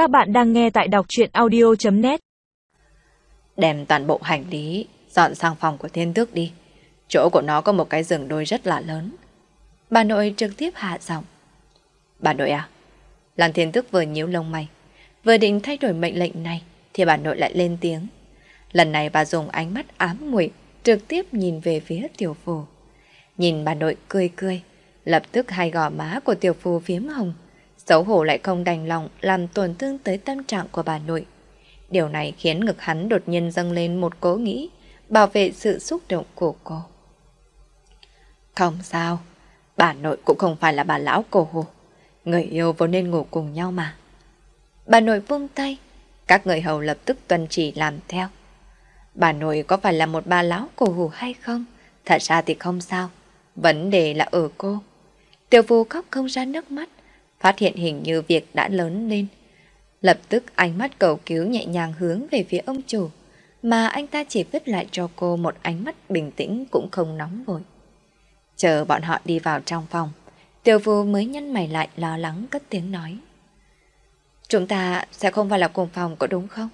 Các bạn đang nghe tại đọc truyện audio.net Đem toàn bộ hành lý dọn sang phòng của thiên tước đi. Chỗ của nó có một cái giường đôi rất là lớn. Bà nội trực tiếp hạ giọng. Bà nội à? Lan thiên tước vừa nhíu lông mày. Vừa định thay đổi mệnh lệnh này thì bà nội lại lên tiếng. Lần này bà dùng ánh mắt ám muội trực tiếp nhìn về phía tiểu phù. Nhìn bà nội cười cười, lập tức hai gò má của tiểu phù phiếm hồng. Xấu hổ lại không đành lòng làm tổn thương tới tâm trạng của bà nội. Điều này khiến ngực hắn đột nhiên dâng lên một cố nghĩ bảo vệ sự xúc động của cô. Không sao, bà nội cũng không phải là bà lão cổ hồ. Người yêu vốn nên ngủ cùng nhau mà. Bà nội vung tay, các người hầu lập tức tuân chỉ làm theo. Bà nội có phải là một bà lão cổ hủ hay không? Thật ra thì không sao. Vấn đề là ở cô. Tiểu phù khóc không ra nước mắt, phát hiện hình như việc đã lớn lên. Lập tức ánh mắt cầu cứu nhẹ nhàng hướng về phía ông chủ, mà anh ta chỉ vứt lại cho cô một ánh mắt bình tĩnh cũng không nóng vội. Chờ bọn họ đi vào trong phòng, tiểu phu mới nhăn mày lại lo lắng cất tiếng nói. Chúng ta sẽ không phải là cùng phòng có đúng không?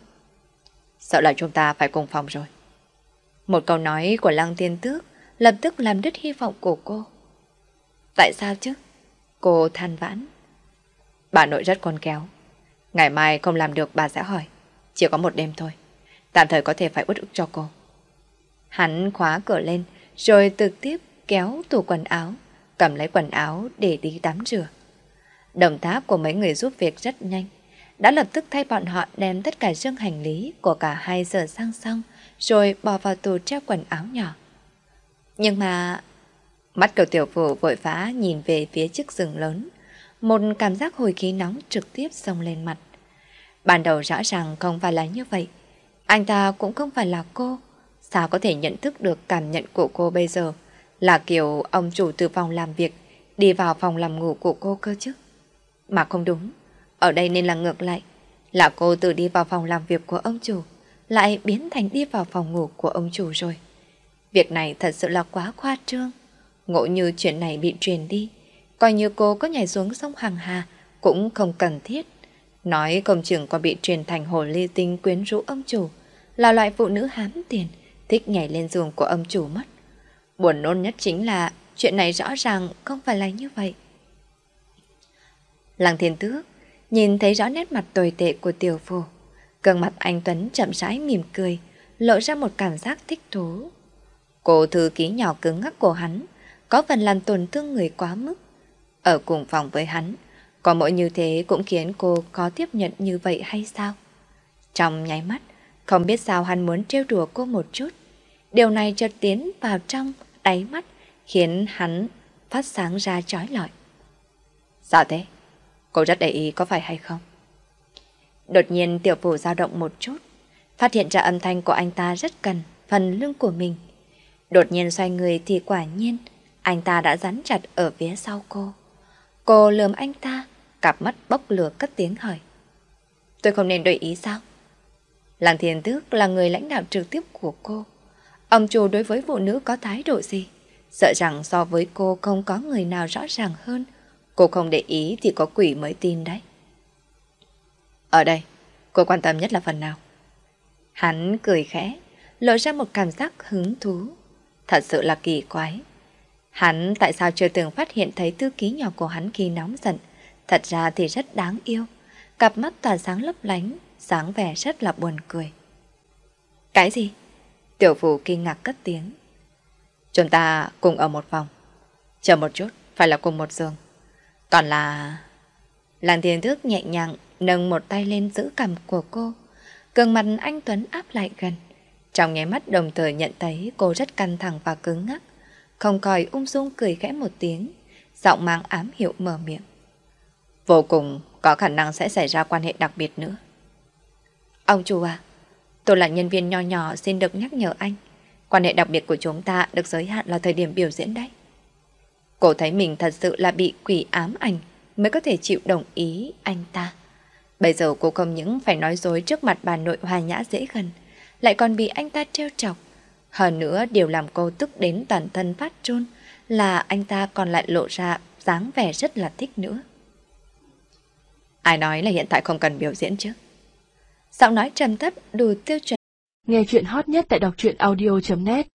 Sợ là chúng ta phải cùng phòng rồi. Một câu nói của Lăng Tiên Tước lập tức làm đứt hy vọng của cô. Tại sao chứ? Cô than vãn. Bà nội rất con kéo. Ngày mai không làm được bà sẽ hỏi. Chỉ có một đêm thôi. Tạm thời có thể phải uất ức cho cô. Hắn khóa cửa lên rồi trực tiếp kéo tủ quần áo, cầm lấy quần áo để đi tắm rửa. Động tác của mấy người giúp việc rất nhanh đã lập tức thay bọn họ đem tất cả dương hành lý của cả hai giờ sang xong, rồi bỏ vào tủ treo quần áo nhỏ. Nhưng mà... Mắt cầu tiểu phụ vội vã nhìn về phía chiếc giường lớn. Một cảm giác hồi khí nóng trực tiếp xông lên mặt. Ban đầu rõ ràng không phải là như vậy. Anh ta cũng không phải là cô. Sao có thể nhận thức được cảm nhận của cô bây giờ? Là kiểu ông chủ từ phòng làm việc đi vào phòng làm ngủ của cô cơ chứ? Mà không đúng. Ở đây nên là ngược lại. Là cô từ đi vào phòng làm việc của ông chủ, lại biến thành đi vào phòng ngủ của ông chủ rồi. Việc này thật sự là quá khoa trương. Ngộ như chuyện này bị truyền đi, coi như cô có nhảy xuống sông Hằng Hà cũng không cần thiết. Nói công trưởng còn bị truyền thành hồ ly tinh quyến rũ ông chủ, là loại phụ nữ hám tiền, thích nhảy lên giường của ông chủ mất. Buồn nôn nhất chính là chuyện này rõ ràng không phải là như vậy. Lăng thiên tước nhìn thấy rõ nét mặt tồi tệ của tiểu phu. gương mặt anh Tuấn chậm rãi mỉm cười, lộ ra một cảm giác thích thú. Cô thư ký nhỏ cứng ngắc của hắn, có phần làm tổn thương người quá mức. Ở cùng phòng với hắn, có mỗi như thế cũng khiến cô có tiếp nhận như vậy hay sao? Trong nháy mắt, không biết sao hắn muốn trêu đùa cô một chút. Điều này chợt tiến vào trong đáy mắt, khiến hắn phát sáng ra trói lọi. Sao thế? Cô rất để ý có phải hay không? Đột nhiên tiểu phủ dao động một chút, phát hiện ra âm thanh của anh ta rất gần phần lưng của mình. Đột nhiên xoay người thì quả nhiên, anh ta đã rắn chặt ở phía sau cô. Cô lườm anh ta, cặp mắt bốc lửa cất tiếng hỏi. Tôi không nên đổi ý sao? Làng thiền tước là người lãnh đạo trực tiếp của cô. Ông chủ đối với phụ nữ có thái độ gì? Sợ rằng so với cô không có người nào rõ ràng hơn Cô không để ý thì có quỷ mới tin đấy. Ở đây, cô quan tâm nhất là phần nào? Hắn cười khẽ, lộ ra một cảm giác hứng thú. Thật sự là kỳ quái. Hắn tại sao chưa từng phát hiện thấy thư ký nhỏ của hắn khi nóng giận? Thật ra thì rất đáng yêu. Cặp mắt tỏa sáng lấp lánh, sáng vẻ rất là buồn cười. Cái gì? Tiểu phụ kinh ngạc cất tiếng. Chúng ta cùng ở một phòng. Chờ một chút, phải là cùng một giường. Còn là... Làng thiên thức nhẹ nhàng nâng một tay lên giữ cầm của cô. Cường mặt anh Tuấn áp lại gần. Trong nháy mắt đồng thời nhận thấy cô rất căng thẳng và cứng ngắc. Không còi ung dung cười khẽ một tiếng. Giọng mang ám hiệu mở miệng. Vô cùng có khả năng sẽ xảy ra quan hệ đặc biệt nữa. Ông chủ à, tôi là nhân viên nho nhỏ xin được nhắc nhở anh. Quan hệ đặc biệt của chúng ta được giới hạn là thời điểm biểu diễn đấy. Cô thấy mình thật sự là bị quỷ ám ảnh mới có thể chịu đồng ý anh ta. Bây giờ cô không những phải nói dối trước mặt bà nội hòa nhã dễ gần, lại còn bị anh ta treo chọc. Hơn nữa, điều làm cô tức đến toàn thân phát trôn là anh ta còn lại lộ ra dáng vẻ rất là thích nữa. Ai nói là hiện tại không cần biểu diễn chứ? Giọng nói trầm thấp, đủ tiêu chuẩn. Nghe chuyện hot nhất tại đọc truyện audio.net